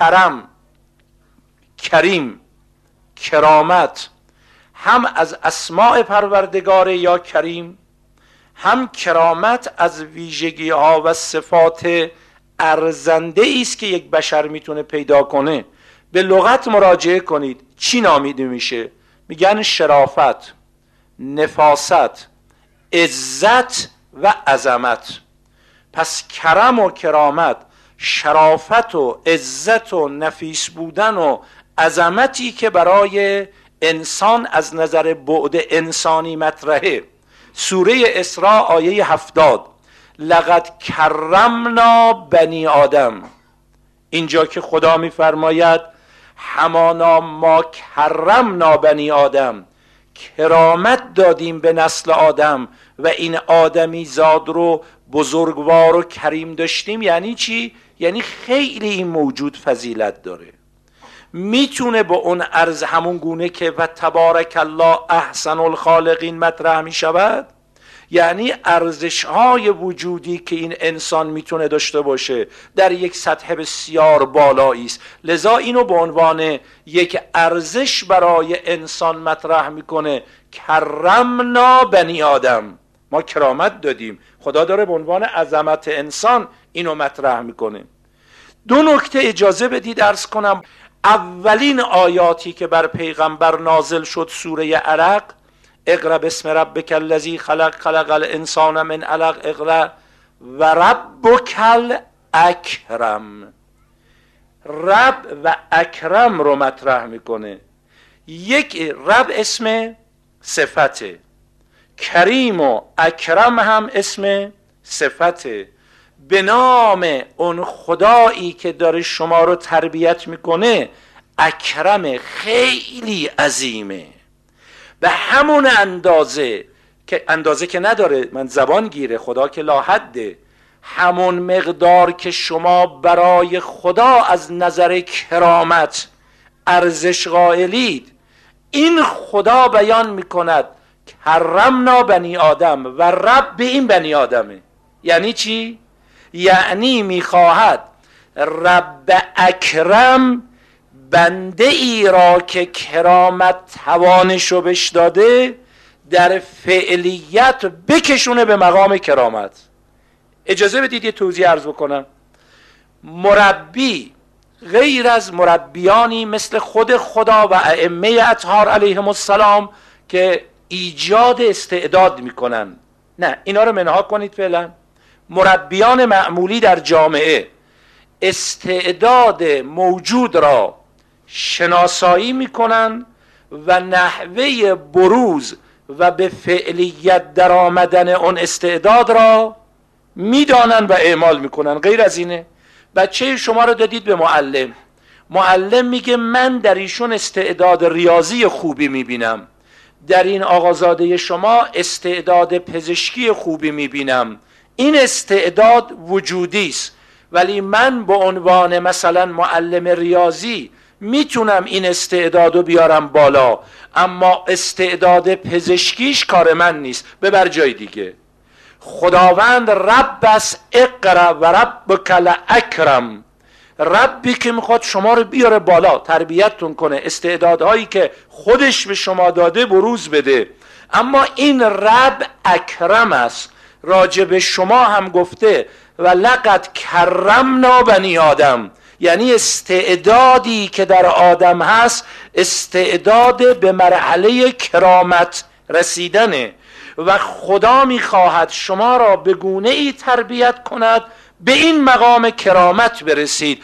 کرم کریم کرامت هم از اسماع پروردگار یا کریم هم کرامت از ویژگی ها و صفات ارزنده است که یک بشر می‌تونه پیدا کنه. به لغت مراجعه کنید. چی نامیده میشه؟ میگن شرافت نفاست عزت و عظمت. پس کرم و کرامت شرافت و عزت و نفیس بودن و عظمتی که برای انسان از نظر بعد انسانی مطرحه. سوره اسراء آیه هفتاد. لقد کرمنا بنی آدم. اینجا که خدا میفرماید همانا ما کرمنا بنی آدم. کرامت دادیم به نسل آدم و این آدمی زاد رو بزرگوار و کریم داشتیم یعنی چی؟ یعنی خیلی این موجود فضیلت داره. می‌تونه با اون عرض همون گونه که و تبارک الله احسن الخالقین مطرح می‌شود؟ یعنی ارزش های وجودی که این انسان می‌تونه داشته باشه در یک سطح بسیار بالایی است. لذا اینو به عنوان یک ارزش برای انسان مطرح می‌کنه کرمنا بنی آدم ما کرامت دادیم. خدا داره به عنوان عظمت انسان اینو مطرح می‌کنه. دو نکته اجازه بدید ارز کنم. اولین آیاتی که بر پیغمبر نازل شد سوره عرق اقرا بسم ربک الذی خلق خلق الانسان من علق اقرا و ربک اکرم رب و اکرم رو مطرح می‌کنه. یک رب اسم صفته. کریم و اکرم هم اسم صفته به نام اون خدایی که داره شما رو تربیت می‌کنه اکرم خیلی عظیمه. به همون اندازه که اندازه که نداره من زبان گیره خدا که لاحده همون مقدار که شما برای خدا از نظر کرامت ارزش قائلید این خدا بیان می‌کند کرمنا بنی آدم و رب به این بنی آدمه. یعنی چی؟ یعنی می‌خواهد رب اکرم بنده ای را که کرامت توانشو بش داده در فعلیت بکشونه به مقام کرامت. اجازه بدید یه توضیح عرض بکنم. مربی غیر از مربیانی مثل خود خدا و ائمه اطهار علیهم السلام که ایجاد استعداد می‌کنن. نه اینا رو منها کنید فعلا. مربیان معمولی در جامعه استعداد موجود را شناسایی می‌کنن و نحوه بروز و به فعلیت در آمدن اون استعداد را می‌دانن و اعمال می‌کنن. غیر از اینه بچه شما رو دادید به معلم. معلم میگه من در ایشون استعداد ریاضی خوبی می‌بینم. در این آقازاده شما استعداد پزشکی خوبی می‌بینم. این استعداد وجودی است. ولی من به عنوان مثلا معلم ریاضی می‌تونم این استعداد رو بیارم بالا. اما استعداد پزشکیش کار من نیست. ببر جای دیگه. خداوند رب بس اقرا و رب کل اکرم ربی که می‌خواد شما رو بیاره بالا تربیتتون کنه استعدادهایی که خودش به شما داده بروز بده. اما این رب اکرم است. راجب شما هم گفته و لقد کرمنا بنی آدم. یعنی استعدادی که در آدم هست استعداد به مرحله کرامت رسیدنه. و خدا می‌خواهد شما را به گونه ای تربیت کند به این مقام کرامت برسید.